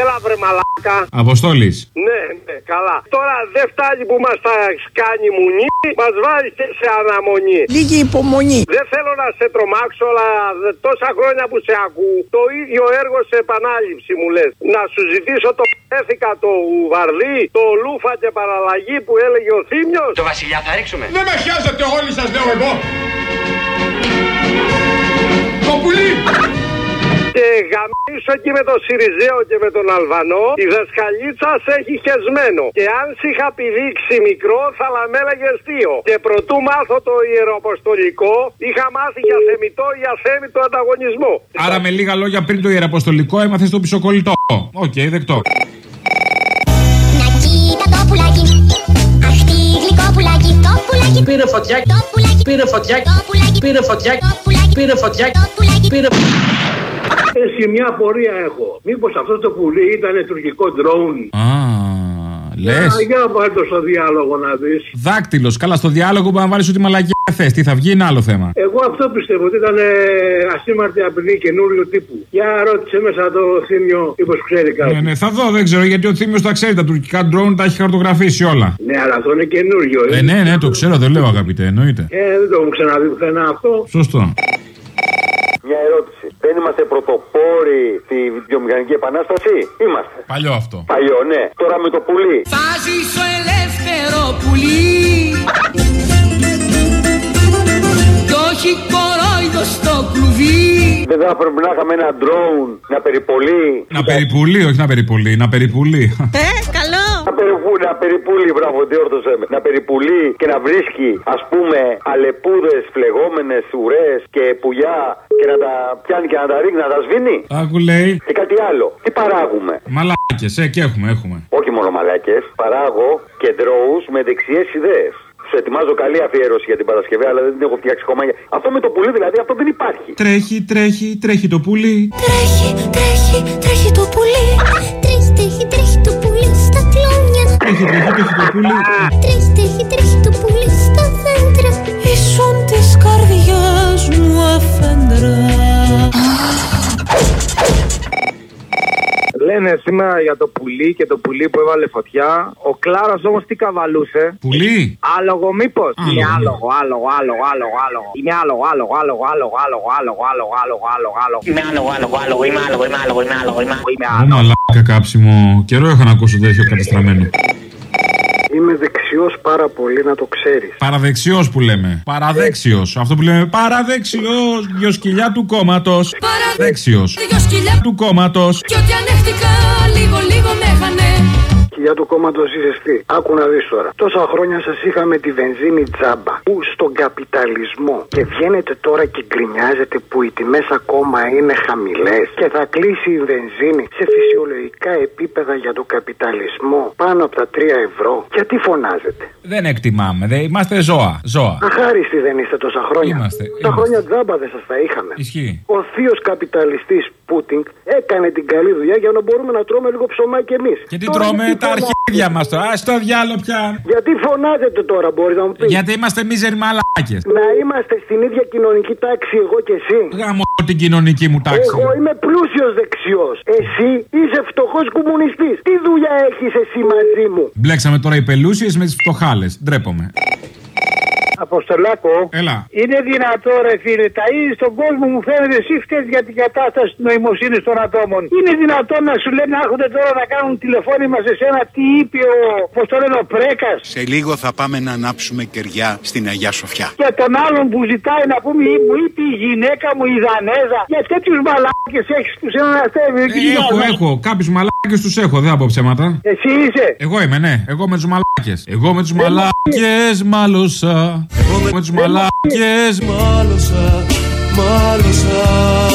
Έλα βρε μαλάκα. Αποστόλης. Ναι, ναι, καλά. Τώρα δεν φτάνει που μας τα κάνει μουνί, μας βάζει και σε αναμονή. Λίγη υπομονή. Δεν θέλω να σε τρομάξω, αλλά δε- τόσα χρόνια που σε ακούω, το ίδιο έργο σε επανάληψη μου λες. Να σου ζητήσω το έθικα το βαρδί, το λούφα και παραλλαγή που έλεγε ο Θήμιος. Το βασιλιά θα ρίξουμε. Δεν με χιάζετε όλοι σας λέω εγώ. Γαμίσω εκεί με τον Σιριζέο και με τον Αλβανό, η δασκαλίτσα σε έχει χεσμένο. Και αν σε είχα πηδήξει μικρό, θα λαμέλεγε δύο. Και προτού μάθω το ιεροαποστολικό, είχα μάθει για θεμιτό ή αθέμιτο ανταγωνισμό. Άρα με λίγα λόγια πριν το ιεραποστολικό έμαθες το πισοκολλητό. Οκ, δεκτό. Να κοίτα το πουλάκι Αχ τι γλυκό πουλάκι Το πουλάκι Πήρε φωτιά, Το πουλάκι πήρε φωτιά, Το πουλάκι πήρε φωτιά, Το πουλάκι πήρε φωτιά, Το πουλάκι πήρε Εσύ μια απορία έχω. Μήπως αυτός το πουλί ήταν τουρκικό ντρόουν. Α, λες. Α, Για βάλτε το στο διάλογο να δεις. Δάκτυλος. Καλά, στο διάλογο μπορεί να βάλεις ό,τι μαλακιά θες. Τι θα βγει είναι άλλο θέμα. Εγώ αυτό πιστεύω ότι ήταν ε, ασήμαρτη απειλή καινούριο τύπου. Για ρώτησε μέσα το θύμιο, μήπως ξέρει κάτι. Ναι, ναι, θα δω, δεν ξέρω γιατί ο Θήμιος τα ξέρει. Τα τουρκικά ντρόουν τα έχει χαρτογραφήσει όλα. Ναι, αλλά αυτό είναι καινούριο. Ε, ναι, ναι, το ξέρω, δεν λέω αγαπητέ, εννοείται. Ε, δεν το έχω ξαναδεί πουθενά αυτό. Σωστό. Μια ερώτηση. Δεν είμαστε πρωτοπόροι στη βιομηχανική επανάσταση; Είμαστε. Παλιό αυτό. Παλιό, ναι. Τώρα με το πουλί. Θα ζήσω ελεύθερο πουλί Κι όχι κορόιδο στο κλουβί Δεν θα έπρεπε να είχαμε ένα drone να περιπολεί. Να περιπουλεί, όχι να περιπολεί, να περιπουλεί. Ε, καλό. Να, περιπού, να περιπούλει, μπράβο, τι όρθωσε με. Να περιπουλεί και να βρίσκει, ας πούμε, αλεπούδες, φλεγόμενες, ουρές και πουλιά και να τα πιάνει και να τα ρίχνει, να τα σβήνει. Άκου λέει. Και κάτι άλλο. Τι παράγουμε; Μαλάκες, ε, και έχουμε, έχουμε. Όχι μόνο μαλάκες. Παράγω και ντρόους με δεξιές ιδέες. Σου ετοιμάζω καλή αφιέρωση για την Παρασκευή, αλλά δεν την έχω φτιάξει ακόμα. Αυτό με το πουλί δηλαδή, αυτό δεν υπάρχει. Τρέχει, τρέχει, τρέχει το πουλί. Τρέχει, τρέχει, τρέχει το πουλί Τρέχει, τρέχει, τρέχει Τρέχει, τρέχει, τρέχει το πουλί. Τρέχει, τρέχει, τρέχει το πουλί στα δέντρα Ήσουν της καρδιάς μου αφέντρα Λένε σήμερα για το πουλί και το πουλί που έβαλε φωτιά. Ο Κλάρο όμω τι καβαλούσε. Πουλί. Άλογο μήπω. Είναι Άλογο. άλογο, άλογο, άλογο, άλογο, άλογο. Είναι άλογο, άλογο, άλογο, άλογο, άλογο, άλογο, άλογο, άλογο, άλογο, άλογο. Είμαι άλογο, άλογο, άλογο, είμαι άλογο, είμαι άλογο, είμαι άλογο, είμαι άλογο. Είμαι Ω άλογο. μαλάκα κάψιμο. Καιρό έχω να ακούσω τέτοιο κατεστραμμένο. Είμαι δεξιός πάρα πολύ να το ξέρεις. Παραδεξιός που λέμε. Παραδέξιος. Αυτό που λέμε παραδεξιό. Δυο σκυλιά του κόμματος. Παραδέξιος. Δυο σκυλιά Του κόμματος. Κι ό,τι ανέχτηκα λίγο λίγο με χανε Κοιλιά του κόμματο είσαι τι. Άκου να δεις τώρα. Τόσα χρόνια σας είχαμε τη βενζίνη τζάμπα. Που στον καπιταλισμό. Και βγαίνετε τώρα και γκρινιάζετε που οι τιμές ακόμα είναι χαμηλές. Και θα κλείσει η βενζίνη σε φυσιολογικά επίπεδα για τον καπιταλισμό πάνω από τα 3 ευρώ. Γιατί φωνάζετε; Δεν εκτιμάμε. Δεν... Είμαστε ζώα. Ζώα. Αχάριστοι δεν είστε τόσα χρόνια. Είμαστε, Τα είμαστε. χρόνια τζάμπα δεν σας τα είχαμε. Ισχύει. Ο θείος καπιταλιστής Πούτιν έκανε την καλή δουλειά για να μπορούμε να τρώμε λίγο ψωμάκι εμείς. Και τι τρώμε τα αρχίδια μας τώρα. Α το διάλο πια. Γιατί φωνάζετε τώρα, μπορείς να μου πεις; Γιατί είμαστε μίζεροι μαλάκες. Να είμαστε στην ίδια κοινωνική τάξη εγώ και εσύ. Γάμω την κοινωνική μου τάξη. Εγώ είμαι πλούσιος δεξιός. Εσύ είσαι φτωχός κομμουνιστής. Τι δουλειά έχεις εσύ μαζί μου; Μπλέξαμε τώρα οι πελούσιες με τις φτωχάλες. Ντρέπομαι. Αποστολάκο. Έλα. Είναι δυνατό, ρε φίλε, τα είδη στον κόσμο μου φαίνεται εσύ φταίεις για την κατάσταση της νοημοσύνης των ατόμων. Είναι δυνατόν να σου λένε να έρχονται τώρα να κάνουν τηλεφώνημα σε σένα τι είπε ο, πώς το λένε, ο Πρέκας; Σε λίγο θα πάμε να ανάψουμε κεριά στην Αγιά Σοφιά. Και τον άλλον που ζητάει να πούμε, «Ή μου είπε η γυναίκα μου η Δανέζα. Για τέτοιους μαλάκες έχεις που σε ένα αστέρι. Ε, έχω, έχω. Κάποιους μαλάκες τους έχω, δεν θα πω ψέματα. Εσύ είσαι. Εγώ είμαι, ναι. Εγώ με τους μαλάκες. Εγώ με τους μαλάκες μάλωσα. Εγώ με, με τους μαλάκες. Μάλωσα, μάλωσα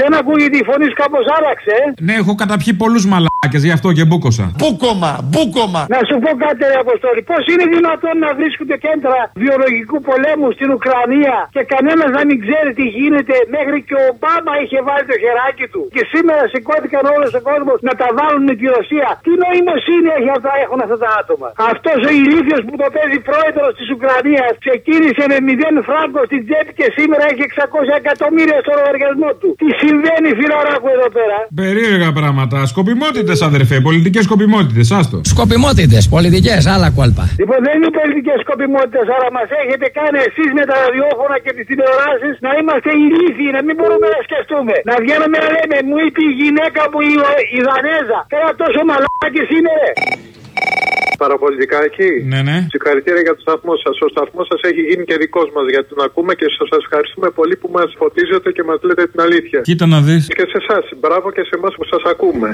δεν ακούγεται η φωνή σου κάπως άλλαξε. ε. Ναι, έχω καταπιεί πολλούς μαλάκες, γι' αυτό και μπούκοσα. Μπούκομα, μπούκομα. Να σου πω κάτι, ρε Αποστόλη. Πώς είναι δυνατόν να βρίσκονται κέντρα βιολογικού πολέμου στην Ουκρανία και κανένας να μην ξέρει τι γίνεται, μέχρι και ο Ομπάμα είχε βάλει το χεράκι του. Και σήμερα σηκώθηκαν όλος ο κόσμος να τα βάλουν με τη Ρωσία. Τι νοημοσύνη έχει αυτά, έχουν αυτά τα άτομα. Αυτός ο ηλίθιος που το παίζει πρόεδρος της Ουκρανίας ξεκίνησε με 0 φράγκο στην τσέπη και σήμερα έχει 600 εκατομμύρια στο λογαριασμό του. Τι συμβαίνει φιλαράκου εδώ πέρα. Περίεργα πράγματα. Σκοπιμότητες, αδερφέ. Πολιτικές σκοπιμότητες. Άστο. Σκοπιμότητες, πολιτικές, άλλα κόλπα. Λοιπόν, δεν είναι πολιτικές σκοπιμότητες, αλλά μας έχετε κάνει εσείς με τα ραδιόφωνα και τις τηλεοράσεις να είμαστε ηλίθιοι, να μην μπορούμε να σκεφτούμε. Να βγαίνουμε να λέμε, μου είπε η γυναίκα μου η, η Δανέζα. Τώρα τόσο μαλάκι είναι, ρε. Παραπολιτικά εκεί. Ναι, ναι. Συγχαρητήρια για το σταθμό σας. Ο σταθμός σας έχει γίνει και δικός μας γιατί τον ακούμε και σας ευχαριστούμε πολύ που μας φωτίζετε και μας λέτε την αλήθεια. Κοίτα να δεις. Και σε εσάς. Μπράβο και σε εμάς που σας ακούμε.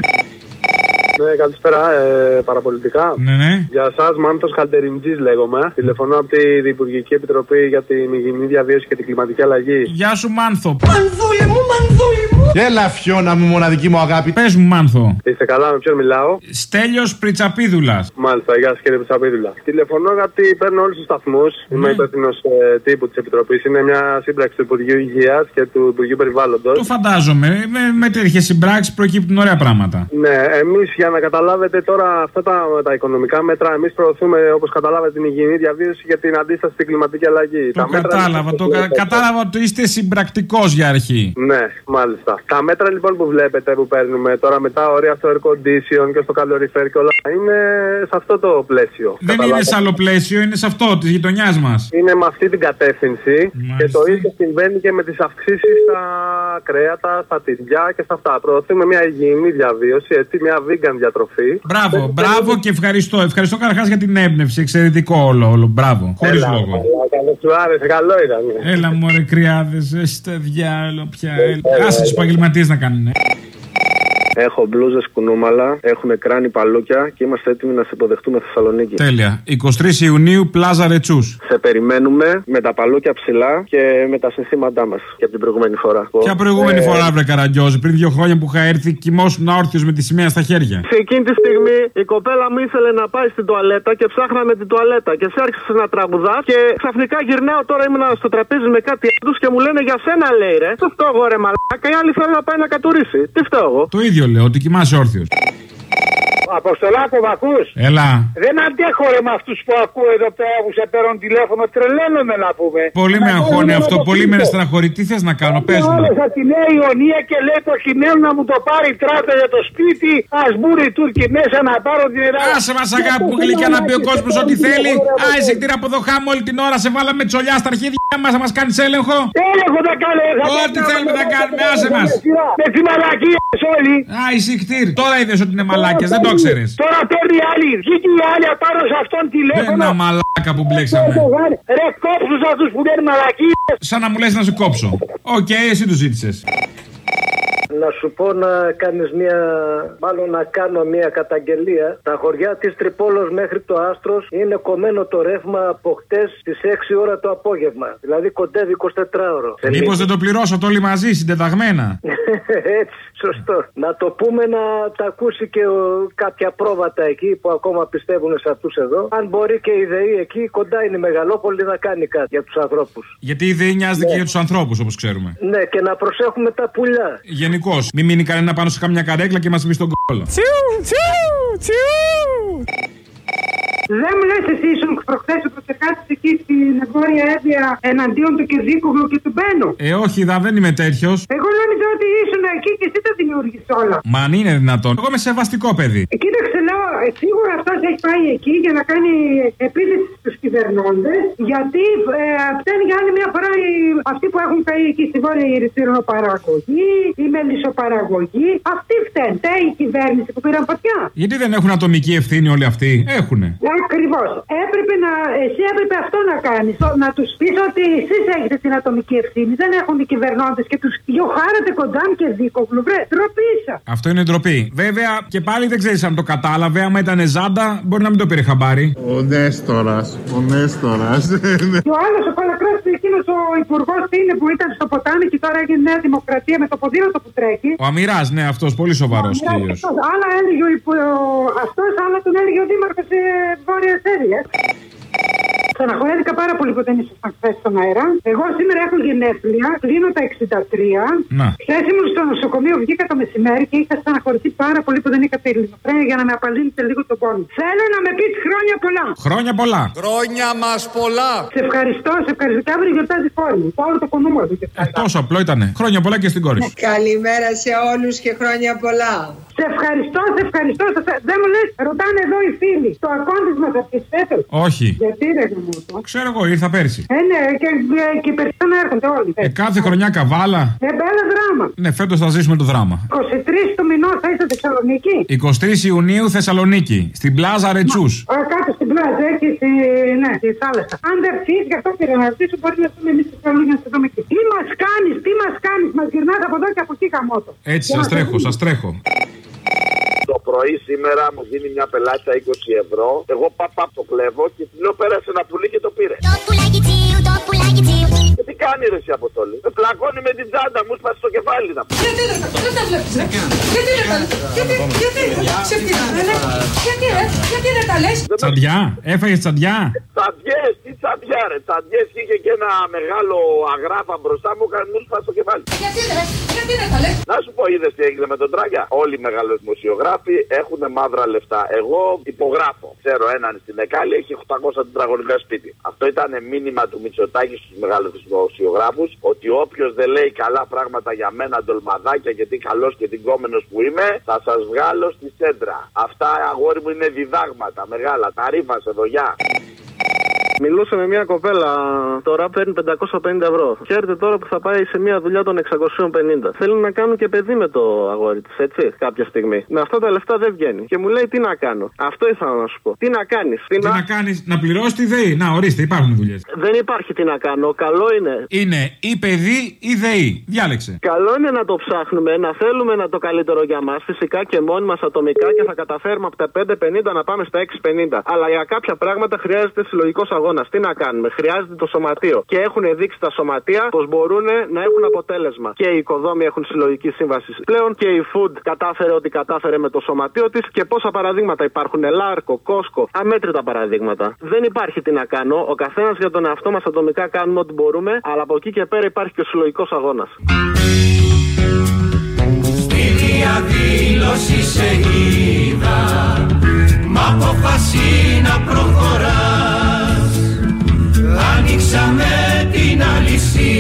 Ναι, καλησπέρα, ε, παραπολιτικά. Ναι, ναι. Για εσά, Μάνθο Καλτεριντζή λέγομαι. Τηλεφωνώ από τη Διπουργική Επιτροπή για την Υγιεινή Διαβίωση και την Κλιματική Αλλαγή. Γεια σου, Μάνθο. Μανδούλη μου, μανδούλη μου. Έλα, φιώνα μου, μοναδική μου αγάπη. Πες μου, Μάνθο. Είστε καλά, με ποιον μιλάω; Στέλιος Πριτσαπίδουλας. Μάλιστα, γεια σας κύριε Πισαπίδουλα. Τηλεφωνώ γιατί παίρνω όλους τους σταθμούς. Είμαι υπεύθυνο ε, τύπου της Επιτροπής. Είναι μια σύμπραξη του Υπουργείου Υγείας και του Υπουργείου Περιβάλλοντος. Το φαντάζομαι. Με, με τέτοιες συμπράξεις προκύπτουν ωραία πράγματα. Ναι, εμείς για να καταλάβετε τώρα αυτά τα, τα οικονομικά μέτρα, εμείς προωθούμε όπως καταλάβατε την υγιεινή διαβίωση για την αντίσταση στην κλιματική αλλαγή. Το κατάλαβα. Το κα- κατάλαβα ότι είστε συμπρακτικός για αρχή. Ναι, μάλιστα. Τα μέτρα λοιπόν που βλέπετε που παίρνουμε τώρα με τα όρια στο air condition και στο καλοριφέρ και όλα είναι σε αυτό το πλαίσιο. Δεν είναι Καταλάβατε. σε άλλο πλαίσιο, είναι σε αυτό της γειτονιάς μας. Είναι με αυτή την κατεύθυνση και το ίδιο συμβαίνει και με τις αυξήσεις στα κρέατα, στα τυριά και στα αυτά. Προωθούμε μια υγιεινή διαβίωση, έτσι, μια vegan διατροφή. Μπράβο, μπράβο και ευχαριστώ. Ευχαριστώ καταρχάς για την έμπνευση. Εξαιρετικό όλο, όλο. Μπράβο. Χωρίς Έλα, λόγο. μαλάκα, δεν σου άρεσε, καλό ήταν. Έλα μου ρε κρυάδε, είστε διάλο πια. Έλα. Άσε τους επαγγελματίες να κάνουν. Έχω μπλούζες κουνούμαλα, έχουμε κράνη παλούκια και είμαστε έτοιμοι να σε υποδεχτούμε Θεσσαλονίκη. Τέλεια. 23 Ιουνίου, Πλάζα Ρετσούς. Σε περιμένουμε με τα παλούκια ψηλά και με τα συνθήματά μας και από την προηγούμενη φορά. Ποια προηγούμενη Ε, φορά, βρε Καραγκιόζη, πριν δύο χρόνια που είχα έρθει, κοιμόσουν όρθιο με τη σημαία στα χέρια. Σε εκείνη τη στιγμή η κοπέλα μου ήθελε να πάει στην τουαλέτα και ψάχναμε την τουαλέτα. Και σε άρχισε να τραγουδάς και ξαφνικά γυρνάω τώρα ήμουν στο τραπέζι με κάτι άλλου και μου λένε για σένα λέει ρε. Τι φταίω εγώ ρε μαλάκα. Η άλλη θέλει να πάει να κατουρίσει. Τι φταίω εγώ. Το ίδιο λέω, ότι κοιμάσαι όρθιος. Αποστολάκο, μ' ακούς; Έλα. Δεν αντέχω ρε με αυτούς που ακούω εδώ πέρα που σε παίρνουν τηλέφωνο. Τρελαίνομαι να πούμε. Πολύ με αγχώνει αυτό, πολύ με στεναχωρεί. Τι θες να κάνω, πες μου. Όλες από τη Νέα Ιωνία και λέει το χειμένο να μου το πάρει τράπεζα για το σπίτι. Α μπουν οι Τούρκοι μέσα να πάρω την Ελλάδα. Άσε μας αγάπη μου γλυκιά να πει ο κόσμος ό,τι θέλει. Άισε κτήρα από εδώ χάμω όλη την ώρα. Σε βάλαμε τσολιά στα αρχίδια μας, να μας κάνεις έλεγχο. Έλεγχο θα κάνω. θα Ό,τι κάνω, θέλουμε θα θα κάνω, κάνουμε, θα άσε κάνω, μα. με σειρά. Με τι μαλακίες όλοι. Α, η κτήρ. Τώρα είδες ότι είναι μαλάκια, δεν το ξέρεις. Τώρα παίρνει άλλη. Βγήκε η άλλη απάνω σε αυτόν τηλέφωνο. Ένα μαλάκα που μπλέξαμε. Ρε κόψους αυτούς που λένε μαλακίες. Σαν να μου λες να σε κόψω. Οκ, εσύ το ζήτησες. Να σου πω να κάνεις μια, μάλλον να κάνω μια καταγγελία. Τα χωριά της Τρυπόλος μέχρι το Άστρος είναι κομμένο το ρεύμα από χτες στις 6 ώρα το απόγευμα. Δηλαδή κοντεύει 24 ώρο. Μήπως δεν το πληρώσατε όλοι μαζί, συντεταγμένα; Έτσι, σωστό. Να το πούμε να τα ακούσει και ο, κάποια πρόβατα εκεί που ακόμα πιστεύουν σε αυτούς εδώ. Αν μπορεί και η ΔΕΗ εκεί κοντά είναι η Μεγαλόπολη να κάνει κάτι για τους ανθρώπους. Γιατί η ΔΕΗ νοιάζεται και για τους ανθρώπους, όπως ξέρουμε. Ναι, και να προσέχουμε τα πουλιά. Γενικώς. Μην μείνει κανένα πάνω σε καμιά καρέκλα και μας μπει στον κόλλο. Δεν μου λες εσύ ήσουν προχθές που ξεκάθισε εκεί στην Βόρεια Εύβοια εναντίον του Κερδίκουγλου και του Μπένου. Ε, όχι, δα, δεν είμαι τέτοιος. Εγώ νόμιζα ότι ήσουν εκεί και εσύ τα δημιούργησε όλα. Μα αν είναι δυνατόν. Εγώ είμαι σεβαστικό παιδί. Ε, Κοίταξε, λέω, ε, σίγουρα αυτός έχει πάει εκεί για να κάνει επίθεση στους κυβερνώντες. Γιατί ε, φταίνει για άλλη μια φορά οι, αυτοί που έχουν πάει εκεί στη Βόρεια Ηρυσιροπαραγωγή, η μελισσοπαραγωγή. Αυτοί φταίνουν. Φταίει η κυβέρνηση που πήραν φωτιά. Γιατί δεν έχουν ατομική ευθύνη όλοι αυτοί; Έχουνε. Ακριβώς. Έπρεπε να. Εσύ έπρεπε αυτό να κάνεις. Να τους πεις ότι εσείς έχετε την ατομική ευθύνη. Δεν έχουν οι κυβερνώντες και τους διοχάρατε κοντά και δίκοβλου. Βρε, ντροπή σα. Αυτό είναι ντροπή. Βέβαια και πάλι δεν ξέρεις αν το κατάλαβε. Άμα ήταν ζάντα, μπορεί να μην το πήρε χαμπάρι. Ο Νέστορας, ο Νέστορας. Και ο άλλος ο Παλακράστη, εκείνος ο υπουργός είναι που ήταν στο ποτάμι και τώρα έγινε Νέα Δημοκρατία με το ποδήλατο που τρέχει. Ο Αμυράς, ναι, αυτός πολύ σοβαρός κύριος. Αυτός. Άλλα έλεγε ο υπο... αυτός, άλλα τον έλεγε ο Δήμαρχος τη Βόρειας Εύβοια. Στεναχωρέθηκα πάρα πολύ που δεν ήσασταν χθες στον αέρα. Εγώ σήμερα έχω γενέθλια, κλείνω τα 63. Να. Χθες ήμουν στο νοσοκομείο, βγήκα το μεσημέρι και είχα στεναχωρηθεί πάρα πολύ που δεν είχα τη λιθοφρένεια για να με απαλύνετε λίγο τον πόνο. Θέλω να με πεις χρόνια πολλά. Χρόνια πολλά. Χρόνια μας πολλά. Σε ευχαριστώ, σε ευχαριστώ. Και αύριο γιορτάζει η κόρη μου. Πάω το κονούμερο του και Ε, τόσο απλό ήτανε. Χρόνια πολλά και στην κόρη σου. Καλημέρα σε όλους και χρόνια πολλά. Σε ευχαριστώ, σε ευχαριστώ. Σε... Δεν μου λες, ρωτάνε εδώ οι φίλοι. Το ακόντισμα μα από τις φέτο. Όχι. Γιατί δεν μου το. Ξέρω εγώ, ήρθα πέρσι. Ε, ναι, και, και, και οι περισσότεροι έρχονται όλοι. Ε, κάθε χρονιά καβάλα. Ε, μπέλα δράμα. Ναι, φέτος θα ζήσουμε το δράμα. 23 του μηνός θα είστε Θεσσαλονίκη; 23 Ιουνίου Θεσσαλονίκη. Στην πλάζα Ρετσούς. Α, κάτω στην πλάζα, εκεί στη, ναι, στη θάλασσα. Αν δεν έρθει, γι' αυτό πήρα να ρωτήσω, μπορεί να έρθουμε εμείς στη Θεσσαλονίκη να σε δούμε εκεί. Τι μας κάνεις, τι μας κάνεις, μας γυρνάς από εδώ και από εκεί καμότο. Έτσι, σας τρέχω, σας τρέχω. Το πρωί σήμερα μου δίνει μια πελάτια 20 ευρώ. Εγώ παπά το κλέβω και τη λέω πέρασε ένα πουλί και το πήρε. Κάνει ρε εσύ Αποστόλη. Με πλακώνει με την τσάντα μου, σπάσει το κεφάλι να πει. Γιατί δεν τα δεν τα βλέπεις ρε. Γιατί δεν τα λες. Γιατί, γιατί, ξεφτύλα, ρε. Γιατί ρε, γιατί δεν τα λες; Τσαντιά, έφαγες τσαντιά; Τσαντιές, τι τσαντιά ρε. Τσαντιές και είχε και ένα μεγάλο αγράφα μπροστά μου, έκανε μου σπάσει το κεφάλι. Γιατί ρε, γιατί δεν τα λες; Να σου πω, είδες τι έγινε με τον Τράγια. Όλοι οι μεγαλοδημοσιογράφοι έχουν μαύρα λεφτά. Εγώ υπογράφω. Ξέρω έναν στην Εκάλη έχει 800 τετραγωνικά σπίτι. Αυτό ήταν μήνυμα του Μητσοτάκη στους μεγαλοδημοσιογράφου ότι όποιος δεν λέει καλά πράγματα για μένα, ντολμαδάκια και τι καλός και τι κόμενο που είμαι, θα σας βγάλω στη σέντρα. Αυτά αγόρι μου είναι διδάγματα μεγάλα. Τα ρήφα εδώ, γεια. Μιλούσα με μια κοπέλα τώρα παίρνει 550 ευρώ. Ξέρετε τώρα που θα πάει σε μια δουλειά των 650. Θέλει να κάνουν και παιδί με το αγόρι τη, έτσι, κάποια στιγμή. Με αυτά τα λεφτά δεν βγαίνει. Και μου λέει τι να κάνω. Αυτό ήθελα να σου πω. Τι να κάνεις. Τι να κάνεις, να πληρώσεις τη ΔΕΗ. Να, ορίστε, υπάρχουν δουλειές. Δεν υπάρχει τι να κάνω. Καλό είναι. Είναι ή παιδί ή ΔΕΗ. Διάλεξε. Καλό είναι να το ψάχνουμε, να θέλουμε να το καλύτερο για μας, φυσικά και μόνοι μα ατομικά και θα καταφέρουμε από τα 5,50 να πάμε στα 6,50. Αλλά για κάποια πράγματα χρειάζεται συλλογικός αγώνα. Τι να κάνουμε, χρειάζεται το σωματείο. Και έχουν δείξει τα σωματεία πως μπορούν να έχουν αποτέλεσμα. Και οι οικοδόμοι έχουν συλλογική σύμβαση πλέον και η Food κατάφερε ό,τι κατάφερε με το σωματείο της. Και πόσα παραδείγματα υπάρχουν. Λάρκο, Κόσκο, αμέτρητα παραδείγματα. Δεν υπάρχει τι να κάνω. Ο καθένας για τον εαυτό μας ατομικά κάνουμε ό,τι μπορούμε. Αλλά από εκεί και πέρα υπάρχει και ο συλλογικός αγώνας. Στη διαδήλωση σε είδα Μ' αποφασί να προχωράς Ανοίξαμε την αλυσίδα